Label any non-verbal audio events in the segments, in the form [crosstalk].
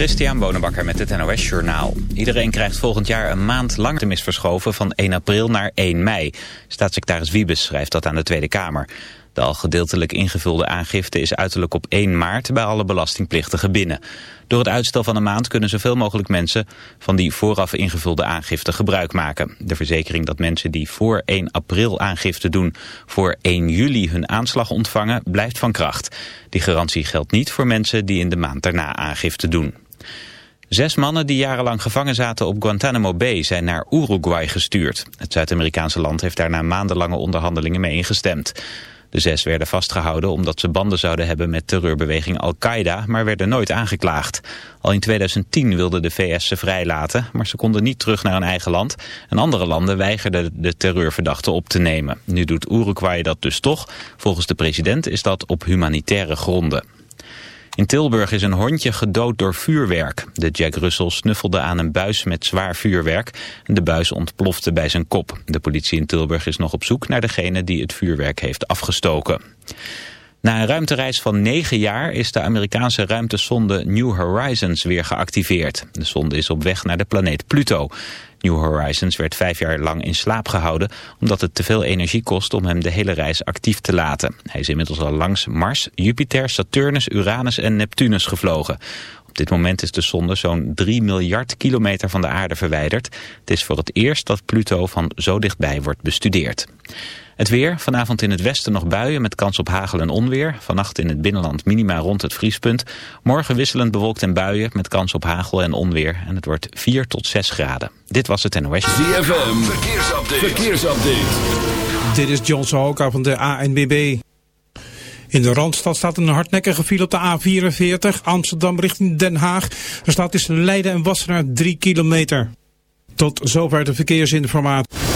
Christian Bonenbakker met het NOS Journaal. Iedereen krijgt volgend jaar een maand lang te misverschoven van 1 april naar 1 mei. Staatssecretaris Wiebes schrijft dat aan de Tweede Kamer. De al gedeeltelijk ingevulde aangifte is uiterlijk op 1 maart bij alle belastingplichtigen binnen. Door het uitstel van een maand kunnen zoveel mogelijk mensen van die vooraf ingevulde aangifte gebruik maken. De verzekering dat mensen die voor 1 april aangifte doen voor 1 juli hun aanslag ontvangen blijft van kracht. Die garantie geldt niet voor mensen die in de maand daarna aangifte doen. Zes mannen die jarenlang gevangen zaten op Guantanamo Bay zijn naar Uruguay gestuurd. Het Zuid-Amerikaanse land heeft daarna maandenlange onderhandelingen mee ingestemd. De zes werden vastgehouden omdat ze banden zouden hebben met terreurbeweging Al-Qaeda, maar werden nooit aangeklaagd. Al in 2010 wilde de VS ze vrijlaten, maar ze konden niet terug naar hun eigen land. En andere landen weigerden de terreurverdachten op te nemen. Nu doet Uruguay dat dus toch. Volgens de president is dat op humanitaire gronden. In Tilburg is een hondje gedood door vuurwerk. De Jack Russell snuffelde aan een buis met zwaar vuurwerk. De buis ontplofte bij zijn kop. De politie in Tilburg is nog op zoek naar degene die het vuurwerk heeft afgestoken. Na een ruimtereis van negen jaar is de Amerikaanse ruimtesonde New Horizons weer geactiveerd. De sonde is op weg naar de planeet Pluto. New Horizons werd vijf jaar lang in slaap gehouden... omdat het te veel energie kost om hem de hele reis actief te laten. Hij is inmiddels al langs Mars, Jupiter, Saturnus, Uranus en Neptunus gevlogen. Op dit moment is de sonde zo'n 3 miljard kilometer van de aarde verwijderd. Het is voor het eerst dat Pluto van zo dichtbij wordt bestudeerd. Het weer, vanavond in het westen nog buien met kans op hagel en onweer. Vannacht in het binnenland minima rond het vriespunt. Morgen wisselend bewolkt en buien met kans op hagel en onweer. En het wordt 4 tot 6 graden. Dit was het NOS. ZFM, verkeersupdate. verkeersupdate. Dit is John Sahoka van de ANBB. In de Randstad staat een hardnekkige file op de A44 Amsterdam richting Den Haag. Er staat tussen Leiden en Wassenaar 3 kilometer. Tot zover de verkeersinformatie.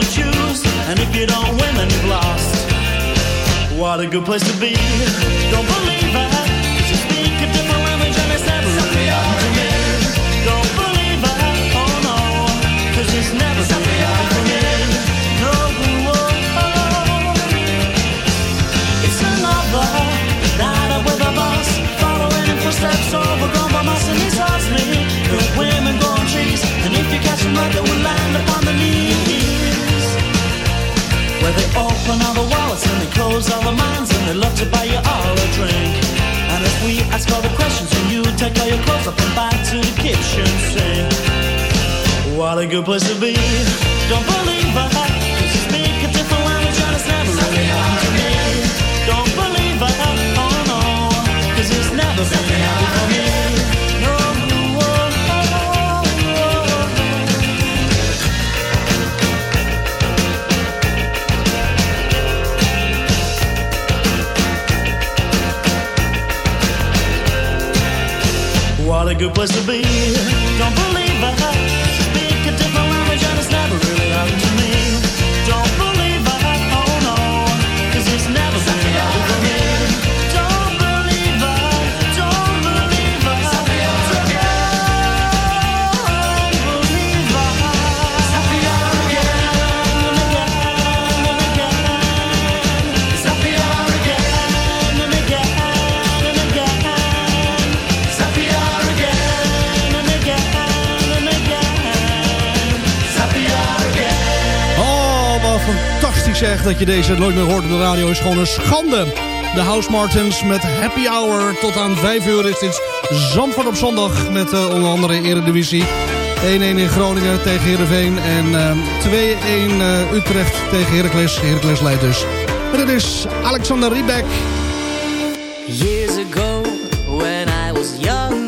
Them choose. And if you don't win, then you've lost. What a good place to be. Don't believe it. 'cause you speak a different language and it's never happened to me. Don't believe it. Oh no. 'cause it's never happened to me. No. oh, oh. It's another night out with a boss. Following in footsteps overgrown by moss and lost me. Good women growing trees. And if you catch them right, they will open all the wallets and they close all the minds and they love to buy you all a drink. And if we ask all the questions and you take all your clothes off and back to the kitchen sink. What a good place to be. Don't believe it. 'cause you speak a different language and it's never really happened to me. Don't believe it. Oh no. 'cause it's never really happened for me. Good place to be. Don't zeg dat je deze nooit meer hoort op de radio is gewoon een schande. De House Martins met Happy Hour. Tot aan 5 uur is dit Zandvoort op zondag met uh, onder andere Eredivisie. 1-1 in Groningen tegen Heerenveen en uh, 2-1 uh, Utrecht tegen Heracles. Heracles leidt dus. En dit is Alexander Riebeck. Years ago when I was young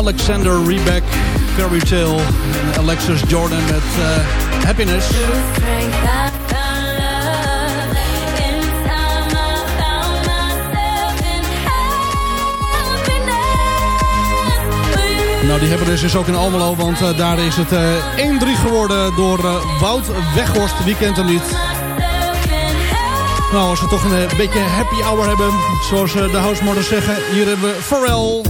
Alexander Rebeck, Fairy Tale en Alexis Jordan met eh, Happiness. Nou, die hebben dus is ook in Almelo, want eh, daar is het eh 1-3 geworden door eh, Wout Weghorst. Wie kent hem niet? Nou, als we toch een eh, beetje happy hour hebben, zoals eh, de housemorders zeggen. Hier hebben we Pharrell.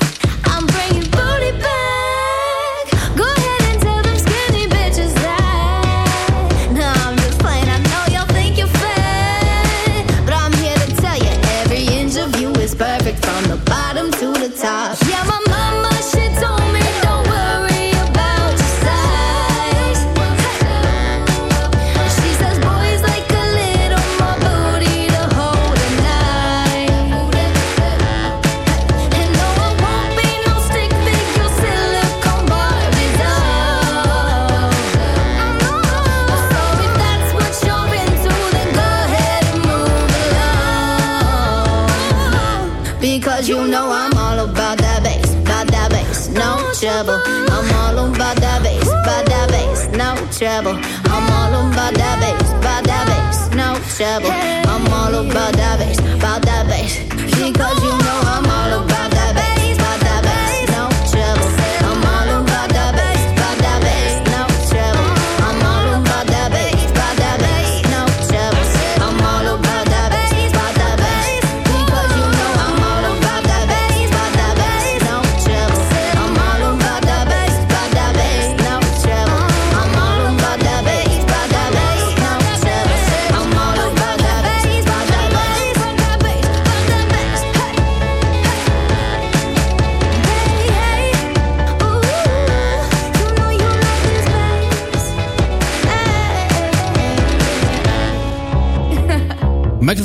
trouble. I'm all about that bass, about that bass, no trouble. I'm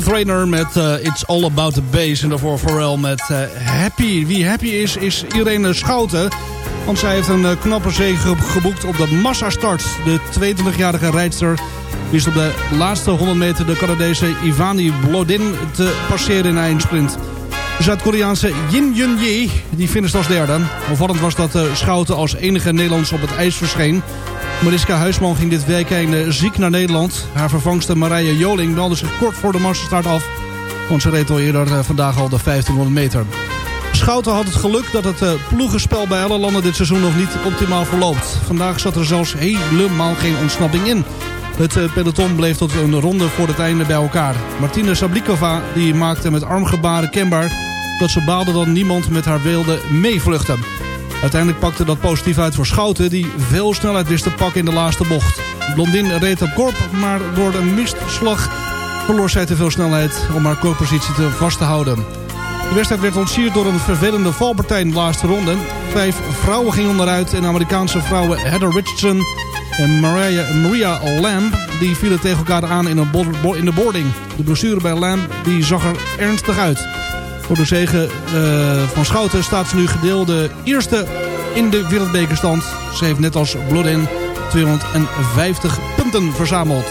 Trainer met eh, It's All About the Bass. En daarvoor Pharrell met eh, Happy. Wie happy is, is Irene Schouten. Want zij heeft een eh, knappe zege geboekt op de massastart. De 22-jarige rijdster wist op de laatste 100 meter de Canadese Ivani Blodin te passeren in een eindsprint. De Zuid-Koreaanse Yin Yun Ye, die finist als derde. Opvallend was dat Schouten als enige Nederlands op het ijs verscheen. Mariska Huisman ging dit weekend ziek naar Nederland. Haar vervangster Marije Joling meldde zich kort voor de massastart af. Want ze reed al eerder eh, vandaag al de 1500 meter. Schouten had het geluk dat het eh, ploegenspel bij alle landen dit seizoen nog niet optimaal verloopt. Vandaag zat er zelfs helemaal geen ontsnapping in. Het eh, peloton bleef tot een ronde voor het einde bij elkaar. Martina Sablikova die maakte met armgebaren kenbaar dat ze baalde dat niemand met haar wilde meevluchten. Uiteindelijk pakte dat positief uit voor Schouten... die veel snelheid wist te pakken in de laatste bocht. Blondin reed op korp, maar door een mistslag verloor zij te veel snelheid... om haar korpositie te vast te houden. De wedstrijd werd ontsierd door een vervelende valpartij in de laatste ronde. Vijf vrouwen gingen onderuit en Amerikaanse vrouwen Heather Richardson en Maria, Maria Lamb... die vielen tegen elkaar aan in, in de boarding. De blessure bij Lamb die zag er ernstig uit. Voor de zegen eh, van Schouten staat ze nu gedeelde eerste in de wereldbekerstand. Ze heeft net als Blodin 250 punten verzameld.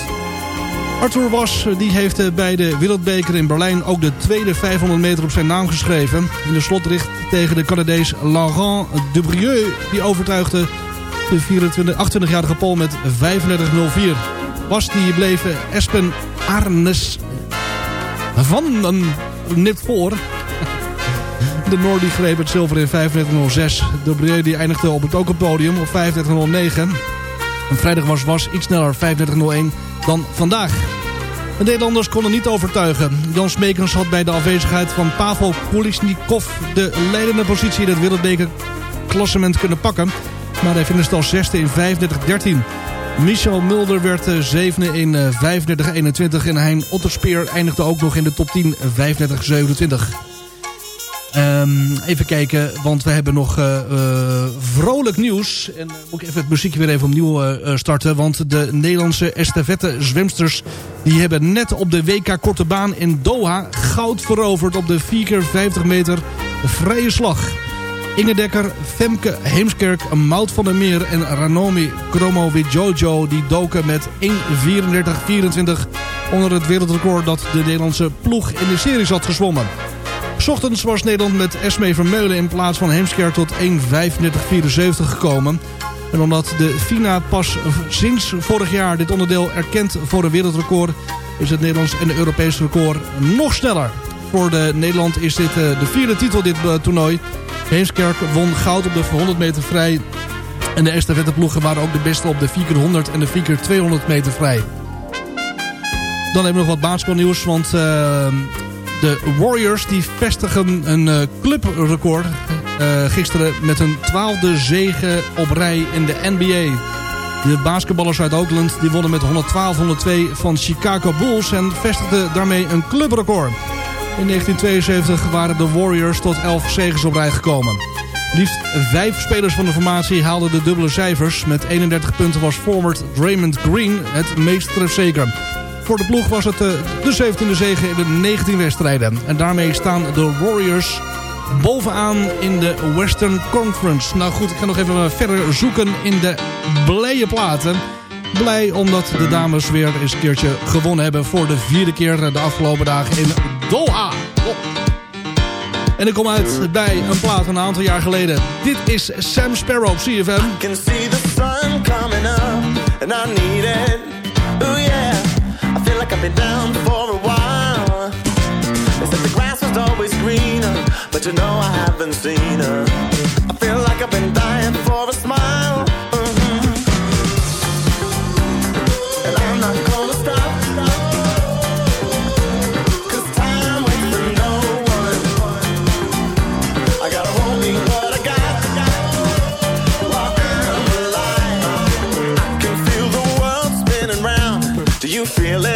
Arthur Was die heeft eh, bij de wereldbeker in Berlijn ook de tweede 500 meter op zijn naam geschreven. In de slotricht tegen de Canadees Laurent Dubrieux die overtuigde de 24 28-jarige Pool met 35-04. Was die bleef eh, Espen Arnes van een net voor. De Noor die greep het zilver in 35.06. De Brieux die eindigde op het ook op podium op 35.09. En vrijdag was was iets sneller 35.01 dan vandaag. De Nederlanders konden niet overtuigen. Jan Smekens had bij de afwezigheid van Pavel Kulisnikov... de leidende positie in het wereldbekerklassement kunnen pakken. Maar hij finishte als zesde in 35-13. Michel Mulder werd eh, zevende in eh, 35-21 en Hein Otterspeer eindigde ook nog in de top 10 35-27. Ehm, even kijken, want we hebben nog eh, eh, vrolijk nieuws. En uh, moet ik even het muziekje weer even opnieuw eh, eh, starten. Want de Nederlandse estafette zwemsters... die hebben net op de WK Korte Baan in Doha... goud veroverd op de 4x50 meter vrije slag. Inge Dekker, Femke Heemskerk, Mout van der Meer en Ranomi Kromowidjojo... die doken met 1.34.24 onder het wereldrecord... dat de Nederlandse ploeg in de series had gezwommen. Ochtends was Nederland met Esmee Vermeulen in plaats van Heemskerk tot 1.35.74 gekomen. En omdat de FINA pas sinds vorig jaar dit onderdeel erkent voor een wereldrecord... is het Nederlands en het Europese record nog sneller. Voor de Nederland is dit eh, de vierde titel dit eh, toernooi. Heemskerk won goud op de 100 meter vrij. En de estafetteploegen waren ook de beste op de 4x100 en de 4x200 meter vrij. Dan hebben we nog wat basketbalnieuws, want... eh, de Warriors die vestigen een eh, clubrecord eh, gisteren met een twaalfde zege op rij in de NBA. De basketballers uit Oakland die wonnen met 112-102 van Chicago Bulls en vestigden daarmee een clubrecord. In 1972 waren de Warriors tot 11 zegens op rij gekomen. Liefst vijf spelers van de formatie haalden de dubbele cijfers. Met 31 punten was forward Draymond Green het meest trefzeker. Voor de ploeg was het eh, de 17e zege in de 19 wedstrijden. En daarmee staan de Warriors bovenaan in de Western Conference. Nou goed, ik ga nog even verder zoeken in de blije platen. Blij omdat de dames weer eens een keertje gewonnen hebben... voor de vierde keer de afgelopen dagen in Doha. Oh. En ik kom uit bij een plaat van een aantal jaar geleden. Dit is Sam Sparrow op CFM. can see the sun coming up, and I need it. Like I've been down for a while. They said the grass was always greener, but you know I haven't seen her. I feel like I've been dying for a smile. mhm. And I'm not gonna stop. 'Cause time waits for no one. I gotta hold what I got. I can feel the world spinning round. Do you feel it?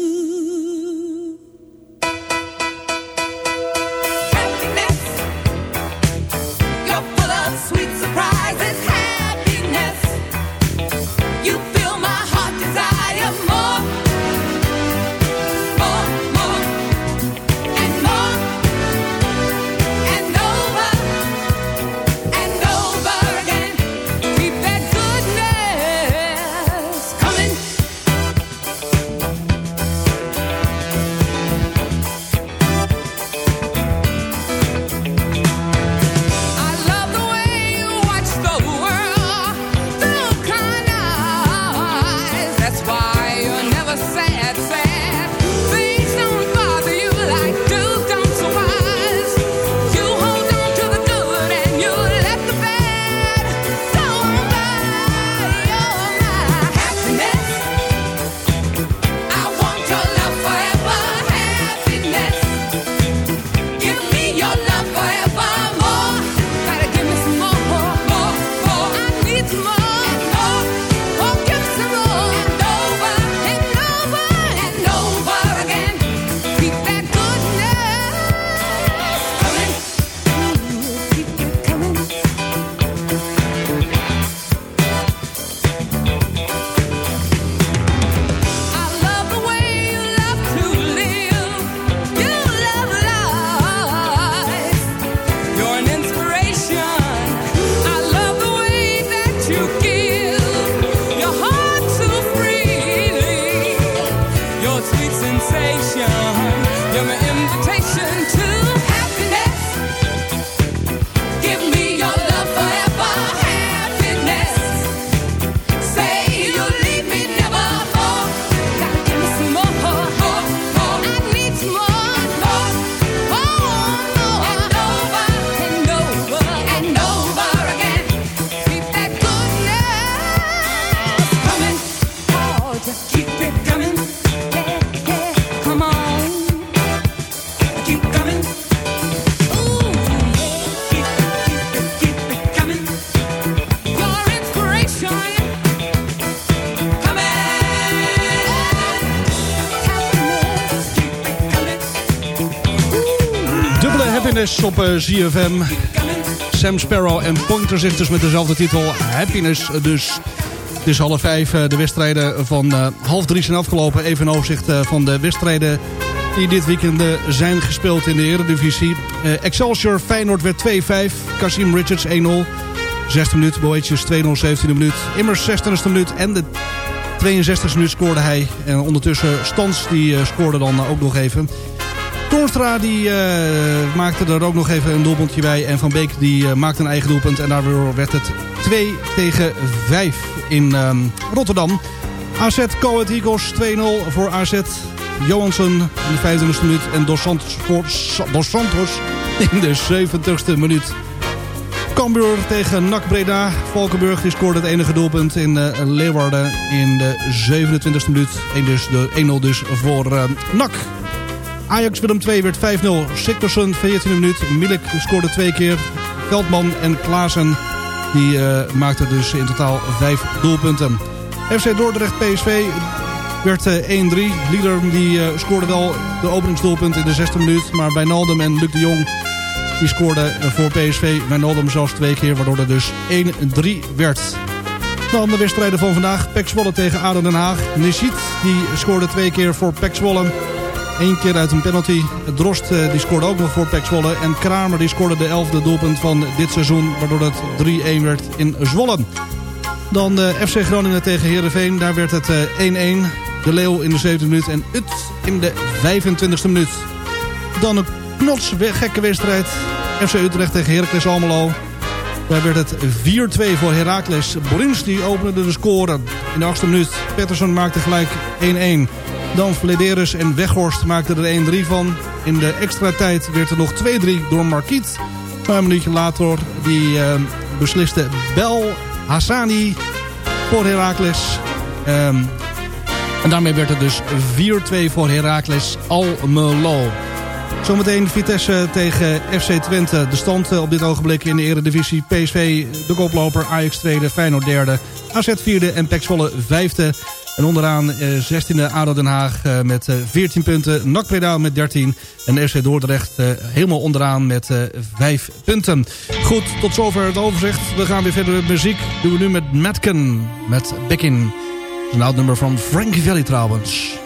Happiness op eh, ZFM. Sam Sparrow en Pointer zit dus met dezelfde titel. Happiness dus. Het is half vijf. eh, De wedstrijden van eh, half drie zijn afgelopen. Even een overzicht eh, van de wedstrijden die dit weekend eh, zijn gespeeld in de Eredivisie. Eh, Excelsior Feyenoord werd 2-5. Kasim Richards 1-0. Zesde minuut. Boetjes 2-0, 17e minuut. Immers 26e minuut. En de 62e minuut scoorde hij. En ondertussen Stans die eh, scoorde dan ook nog even. Toornstra die eh, maakte er ook nog even een doelpuntje bij. En Van Beek die eh, maakte een eigen doelpunt. En daardoor werd het 2 tegen 5 in ehm, Rotterdam. AZ Eagles 2-0 voor AZ. Johansson in de 25e minuut. En Dos Santos, Santos in de 70e minuut. Cambuur tegen NAC Breda. Valkenburg die scoorde het enige doelpunt in eh, Leeuwarden in de 27e minuut. En dus de 1-0 dus voor NAC. Ajax Willem 2 werd 5-0. Sikkersen 14e minuut. Milik scoorde twee keer. Veldman en Klaassen die eh, maakten dus in totaal vijf doelpunten. FC Dordrecht PSV werd eh, 1-3. Lieder die eh, scoorde wel de openingsdoelpunt in de 6e minuut. Maar Wijnaldum en Luc de Jong die scoorden eh, voor PSV. Wijnaldum zelfs twee keer waardoor het dus 1-3 werd. De wedstrijden van vandaag. Pek Zwolle tegen ADO Den Haag. Nisit die scoorde twee keer voor Pek Zwolle. Eén keer uit een penalty. Drost eh, die scoorde ook nog voor Pek Zwolle. En Kramer die scoorde de elfde doelpunt van dit seizoen. Waardoor het 3-1 werd in Zwolle. Dan de FC Groningen tegen Heerenveen. Daar werd het eh, 1-1. De Leeuw in de 7e minuut en Ut in de 25e minuut. Dan een knots gekke wedstrijd. FC Utrecht tegen Heracles Almelo. Daar werd het 4-2 voor Heracles. Borins die opende de score in de 8e minuut. Pettersson maakte gelijk 1-1. Dan Flederis en Weghorst maakten er 1-3 van. In de extra tijd werd er nog 2-3 door Marquiet. Maar een minuutje later die, eh, besliste Bel Hassani voor Heracles. Ehm, en daarmee werd het dus 4-2 voor Heracles Almelo. Zometeen Vitesse tegen FC Twente. De stand eh, op dit ogenblik in de eredivisie. PSV de koploper, Ajax tweede, Feyenoord derde, AZ vierde en PEC Zwolle vijfde. En onderaan eh, 16e ADO Den Haag eh, met eh, 14 punten. NAC Breda met 13. En FC Dordrecht eh, helemaal onderaan met eh 5 punten. Goed, tot zover het overzicht. We gaan weer verder met muziek. Doen we nu met Matken, met Beckin. Een oud nummer van Frankie Valli trouwens.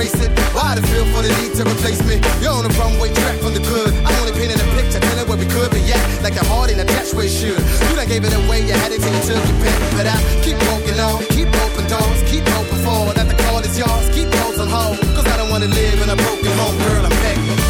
Embrace it. Why the feel for the need to replace me? You're on the runway track from the good. I'm only painting a picture, telling where we could be at. Like a heart in a catch where it should. You done gave it away, you had it till you took your pen. But I keep walking on, keep open doors, keep hoping for that the call is yours. Keep those on cause I don't wanna live in a broken home, girl. I'm. Begging,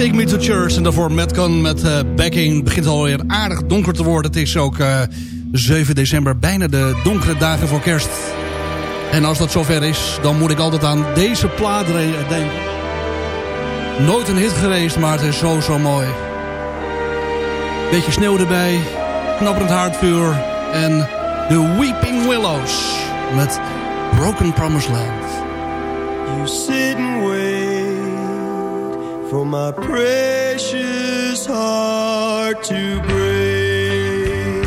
Take Me to Church. En daarvoor Metcon met eh, backing. Het begint alweer aardig donker te worden. Het is ook eh, 7 december, bijna de donkere dagen voor kerst. En als dat zover is, dan moet ik altijd aan deze plaat re- denken. Nooit een hit geweest, maar het is zo, zo mooi. Beetje sneeuw erbij, knapperend haardvuur en The Weeping Willows met Broken Promised Land. You sit and wait for my precious heart to break.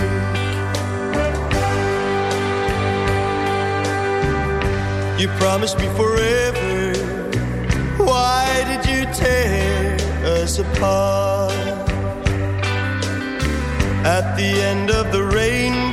You promised me forever. Why did you tear us apart? At the end of the rainbow,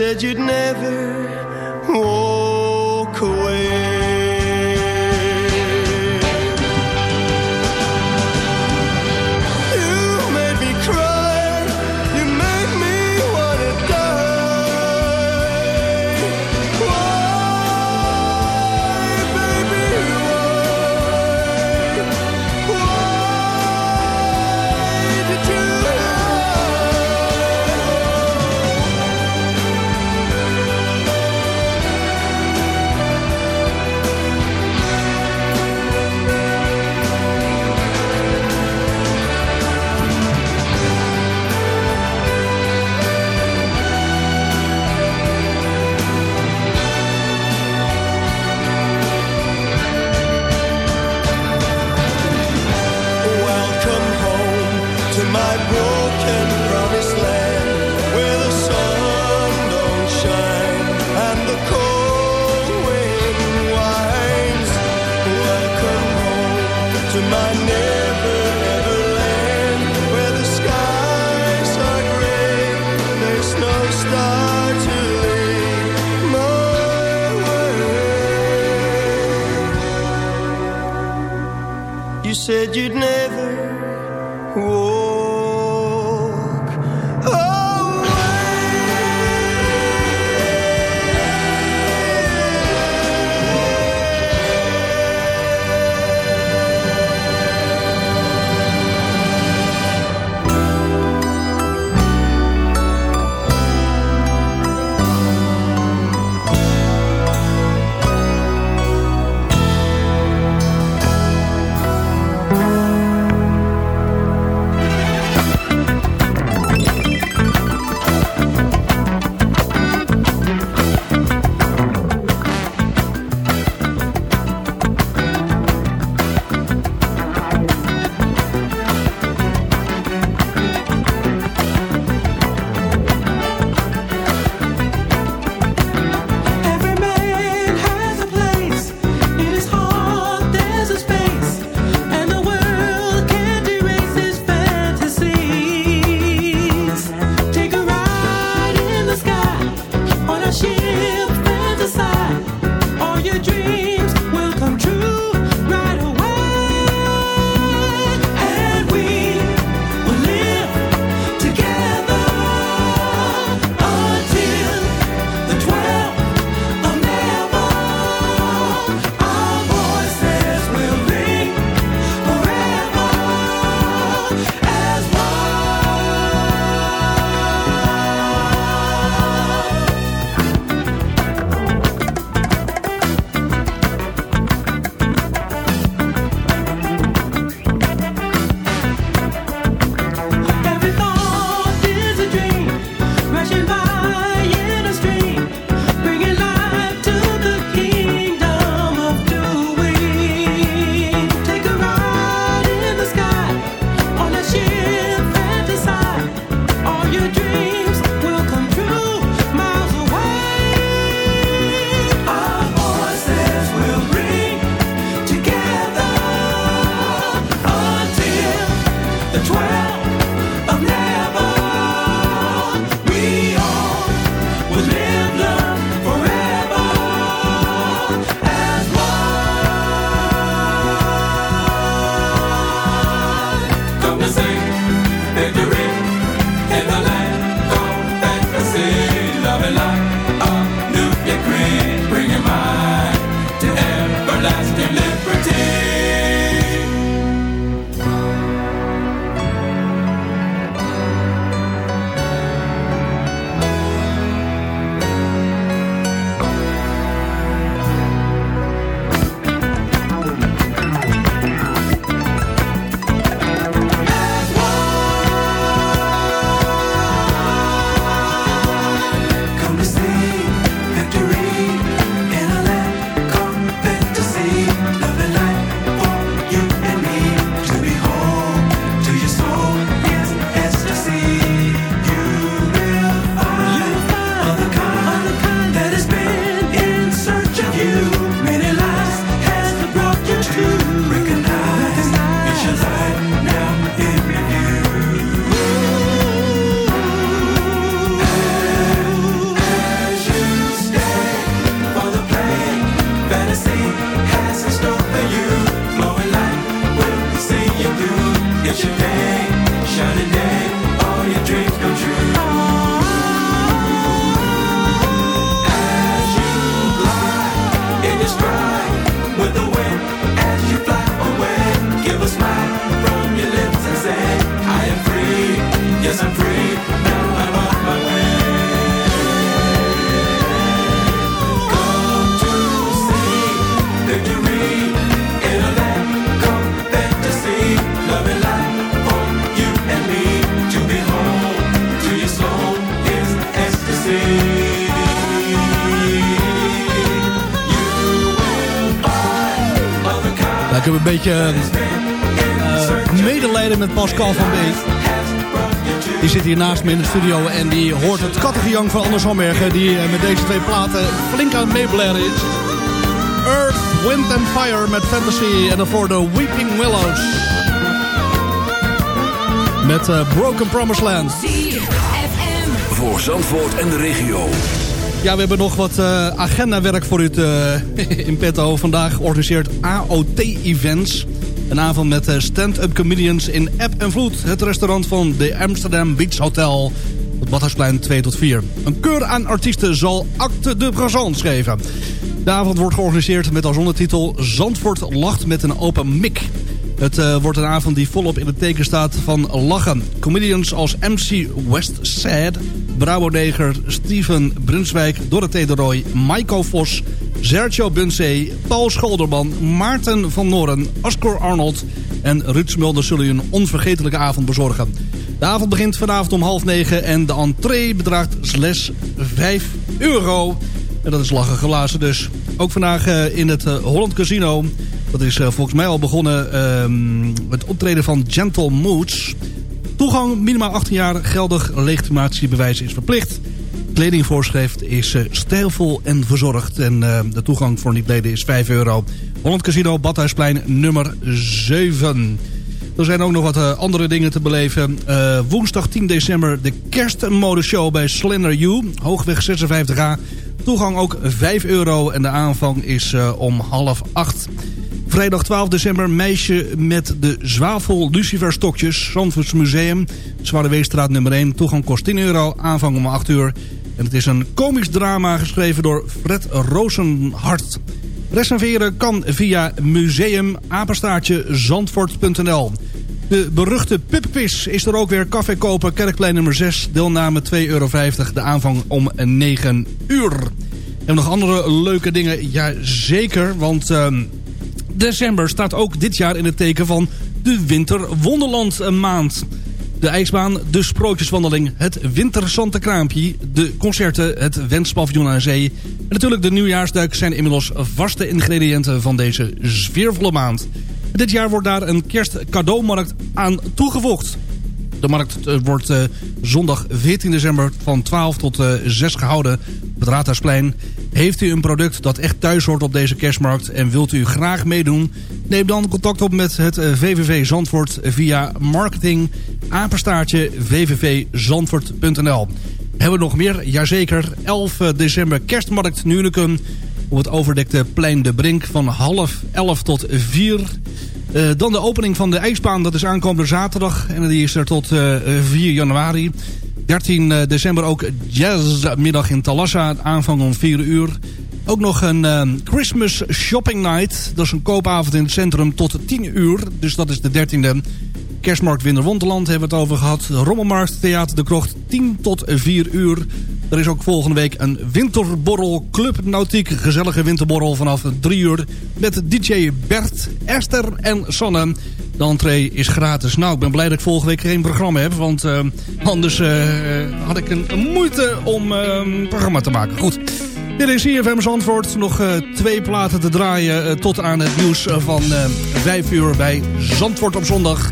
Said you'd never beetje eh, medelijden met Pascal van Beek. Die zit hier naast me in de studio en die hoort het kattengejank van Anders Hambergen... die eh, met deze twee platen flink aan het meeblaren is. Earth, Wind and Fire met Fantasy en daarvoor de Weeping Willows. Met eh, Broken Promised Land. Voor Zandvoort en de regio. Ja, we hebben nog wat eh, agendawerk voor u [laughs] in petto. Vandaag organiseert AOT Events. Een avond met eh, stand-up comedians in App en Vloed. Het restaurant van de Amsterdam Beach Hotel. Op Badhuisplein 2 tot 4. Een keur aan artiesten zal acte de présence geven. De avond wordt georganiseerd met als ondertitel... Zandvoort lacht met een open mik. Het eh, wordt een avond die volop in het teken staat van lachen. Comedians als MC West Sad, Bravo Neger, Steven Brunswijk, Dorothee de Roy, Maiko Vos, Sergio Bunsee, Paul Scholderman, Maarten van Noren, Ascor Arnold en Ruud Smulder zullen u een onvergetelijke avond bezorgen. De avond begint vanavond om half negen en de entree bedraagt slechts 5 euro. En dat is lachen glazen dus. Ook vandaag eh, in het eh, Holland Casino. Dat is eh, volgens mij al begonnen ehm, het optreden van Gentle Moods. Toegang minimaal 18 jaar geldig legitimatiebewijs is verplicht. Kledingvoorschrift is eh, stijlvol en verzorgd. En eh, de toegang voor niet-leden is 5 euro. Holland Casino, Badhuisplein nummer 7. Er zijn ook nog wat eh, andere dingen te beleven. Woensdag 10 december de kerstmodeshow bij Slender U. Hoogweg 56A. Toegang ook 5 euro en de aanvang is om half 8. Vrijdag 12 december meisje met de zwavel luciferstokjes. Zandvoorts Museum, Zwarte Weestraat nummer 1. Toegang kost 10 euro, aanvang om 8 uur. En het is een komisch drama geschreven door Fred Rozenhart. Reserveren kan via museumapenstaartje-zandvoort.nl. De beruchte Pupquiz is er ook weer. Café Kopen, Kerkplein nummer 6. Deelname 2,50 euro. De aanvang om 9 uur. En nog andere leuke dingen? Ja, zeker. Want ehm, december staat ook dit jaar in het teken van de Winter Wonderland maand. De ijsbaan, de sprookjeswandeling, het winterzantenkraampje... de concerten, het wenspaviljoen aan zee... en natuurlijk de nieuwjaarsduik zijn inmiddels vaste ingrediënten van deze sfeervolle maand. Dit jaar wordt daar een kerstcadeaumarkt aan toegevoegd. De markt eh, wordt eh, zondag 14 december van 12 tot eh, 6 gehouden op het Raadhuisplein. Heeft u een product dat echt thuis hoort op deze kerstmarkt en wilt u graag meedoen? Neem dan contact op met het eh, VVV Zandvoort via marketing www.zandvoort.nl. Hebben we nog meer? Jazeker, 11 december kerstmarkt Nunekum op het overdekte plein De Brink van half 11 tot 4 eh, dan de opening van de ijsbaan, dat is aankomende zaterdag. En die is er tot eh, 4 januari. 13 eh, december ook jazzmiddag in Talassa. Aanvang om 4 uur. Ook nog een eh, Christmas Shopping Night. Dat is een koopavond in het centrum tot 10 uur. Dus dat is de 13e. Kerstmarkt Winterwonderland hebben we het over gehad. Rommelmarkt Theater de Krocht 10 tot 4 uur. Er is ook volgende week een winterborrel Club Nautiek. Gezellige winterborrel vanaf 3 uur. Met DJ Bert, Esther en Sanne. De entree is gratis. Nou, ik ben blij dat ik volgende week geen programma heb. Want eh, anders eh, had ik een, moeite om eh, een programma te maken. Goed. Dit is CFM Zandvoort. Nog twee platen te draaien tot aan het nieuws van eh 5 uur bij Zandvoort op zondag.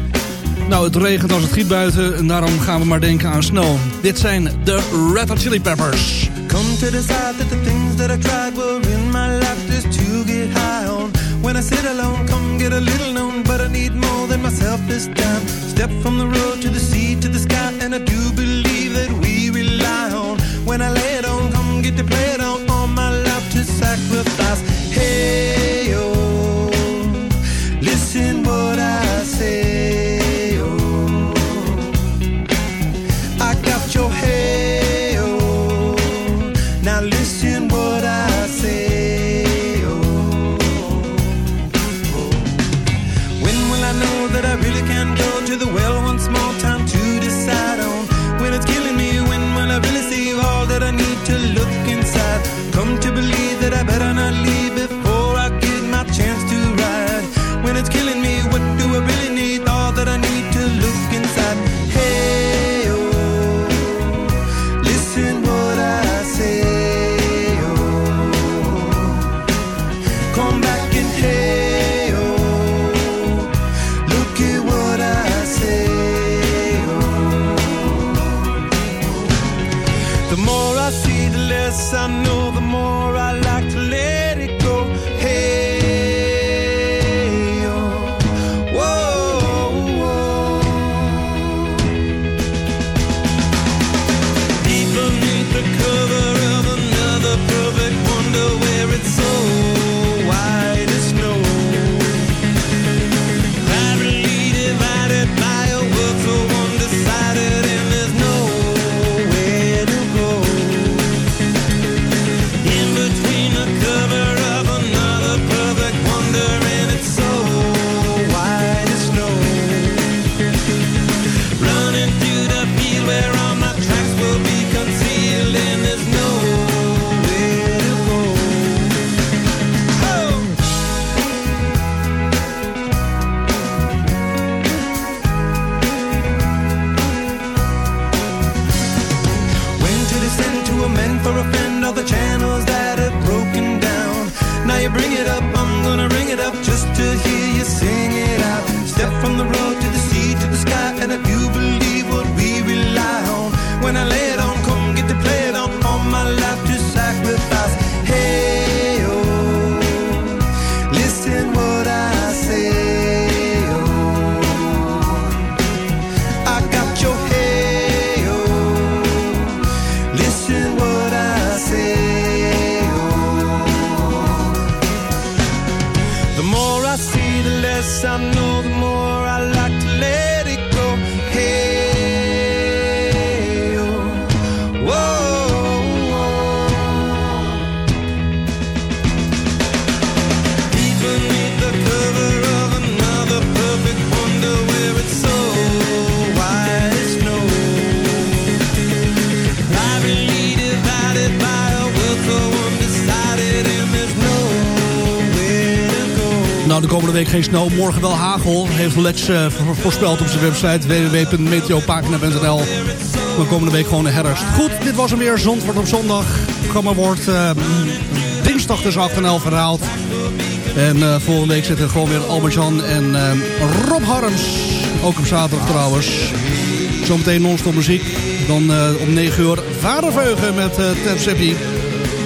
Nou, het regent als het giet buiten en daarom gaan we maar denken aan snow. Dit zijn de Red Hot Chili Peppers. Come to decide that the things that I tried were in my life just to get high on. When I sit alone, come get a little known, but I need more than myself this time. Step from the road to the sea to the sky, and I do believe that we komende week geen snow, morgen wel hagel. Heeft Lex eh, voor- voorspeld op zijn website www.meteopagina.nl. De komende week gewoon de herfst. Goed, dit was hem weer, Zandvoort op zondag. Het programma wordt eh, dinsdag tussen 8 en 11 herhaald. En eh, volgende week zitten gewoon weer Albert-Jan en Rob Harms. Ook op zaterdag trouwens. Zometeen non-stop muziek. Dan om 9 uur Vaderveugen met Ted Seppi.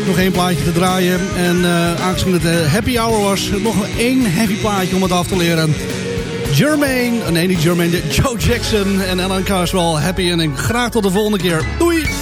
Nog één plaatje te draaien. En eh, aangezien het eh, happy hour was, nog één happy plaatje om het af te leren. Jermaine, nee niet Jermaine, Joe Jackson en Alan Carswell. Happy en graag tot de volgende keer. Doei!